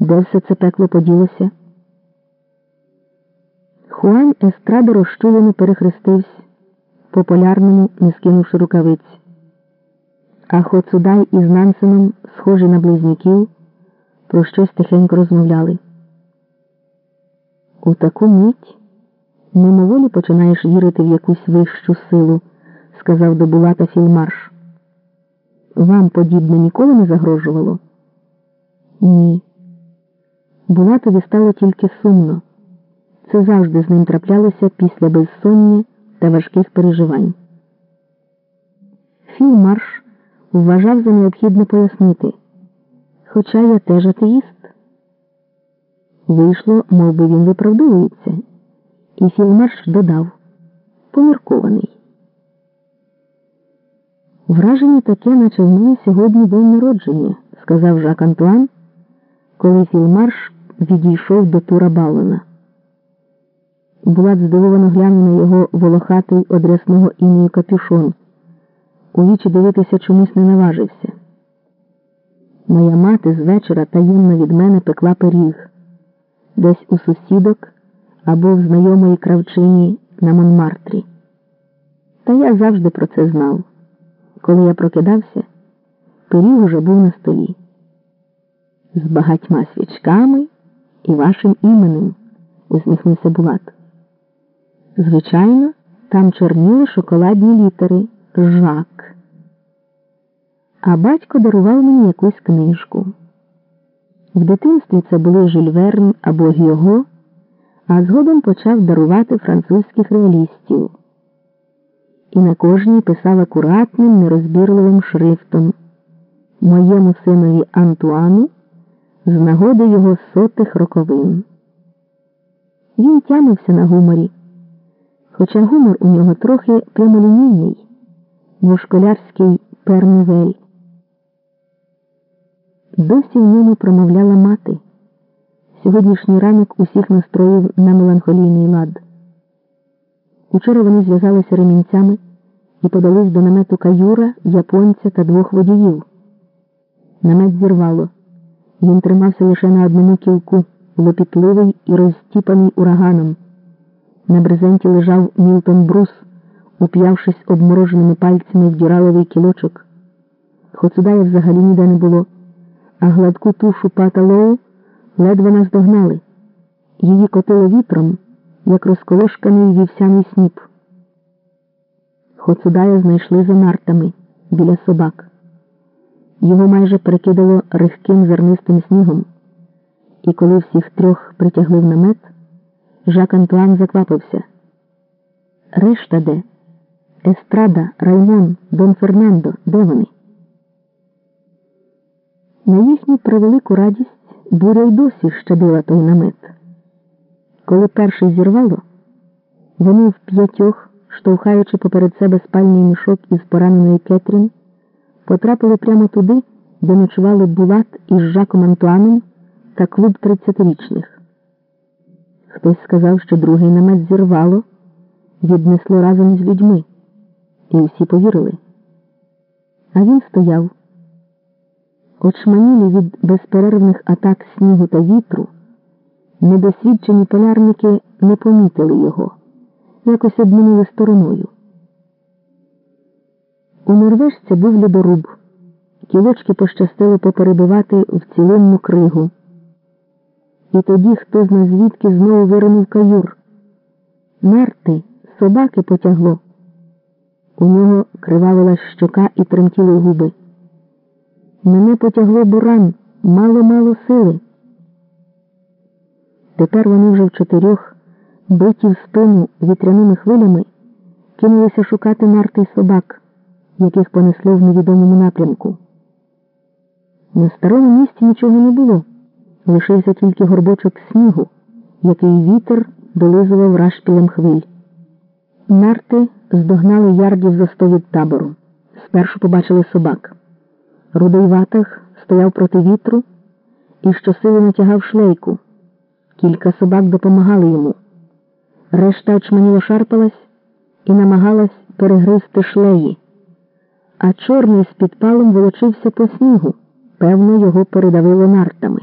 Де все це пекло поділося? Хуан Естрада розчулено перехрестився, по полярному не скинувши рукавиць. А Хоцудай із Нансеном, схожі на близнюків, про щось тихенько розмовляли. У таку мить мимоволі починаєш вірити в якусь вищу силу, сказав до Булата. Вам подібне ніколи не загрожувало? Ні. Булатові стало тільки сумно. Це завжди з ним траплялося після безсоння та важких переживань. Фільмарш вважав за необхідне пояснити, хоча я теж атеїст. Вийшло, мов би він виправдовується, і Філмарш додав поміркований. Враження таке, наче в мене сьогодні день народження, сказав Жак Антуан, коли Філ Марш відійшов до Тура Баллона. Булат здивовано глянув на його волохатий од рясного інею капюшон. У вічі дивитися чомусь не наважився. Моя мати з вечора таємно від мене пекла пиріг десь у сусідок або в знайомої кравчині на Монмартрі. Та я завжди про це знав. Коли я прокидався, пиріг уже був на столі. З багатьма свічками і вашим іменем, усміхнувся Булат. Звичайно, там чорніли шоколадні літери Жак. А батько дарував мені якусь книжку. В дитинстві це були Жюль Верн або Гього, а згодом почав дарувати французьких реалістів. І на кожній писав акуратним, нерозбірливим шрифтом моєму синові Антуану з нагоди його сотих роковин. Він тямився на гуморі, хоча гумор у нього трохи прямолінійний, мов школярський пернувель. Досі в ньому промовляла мати. Сьогоднішній ранок усіх настроїв на меланхолійний лад. Учора вони зв'язалися ремінцями і подались до намету каюра, японця та двох водіїв. Намет зірвало. Він тримався лише на одному кілку, лопітливий і розтіпаний ураганом. На брезенті лежав Мілтон Брус, уп'явшись обмороженими пальцями в дюраловий кілочок. Хоцудая взагалі ніде не було а гладку тушу Пата Лоу ледве наздогнали. Її котило вітром, як розколошканий вівсяний сніп. Хоцудая знайшли за нартами біля собак. Його майже перекидало рихким зернистим снігом, і коли всіх трьох притягли в намет, Жак Антуан заквапився. Решта де? Естрада, Раймон, Дон Фернандо, де вони? На їхню превелику радість буря й досі щадила той намет. Коли перший зірвало, вони в п'ятьох, штовхаючи поперед себе спальний мішок із пораненої Кетрін, потрапили прямо туди, де ночували Булат із Жаком Антуаном та клуб тридцятирічних. Хтось сказав, що другий намет зірвало, віднесло разом із людьми, і всі повірили. А він стояв. Очманілі від безперервних атак снігу та вітру, недосвідчені полярники не помітили його, якось обминули стороною. У норвежця був льодоруб, кілочки пощастило поперебивати в цілинну кригу. І тоді хто зна звідки знову виринув каюр. Мерти, собаки потягло. У нього кривавила щока і тремтіли губи. Мене потягло буран, мало-мало сили. Тепер вони вже в чотирьох, биті в спину вітряними хвилями, кинулися шукати нарти собак, яких понесло в невідомому напрямку. На старому місці нічого не було, лишився тільки горбочок снігу, який вітер долизував рашпілем хвиль. Нарти здогнали ярдів за сто від табору. Спершу побачили собак. Рудий ватах стояв проти вітру і щосили натягав шлейку. Кілька собак допомагали йому. Решта очманіло шарпалась і намагалась перегризти шлеї, а чорний з підпалом волочився по снігу. Певно, його передавило нартами.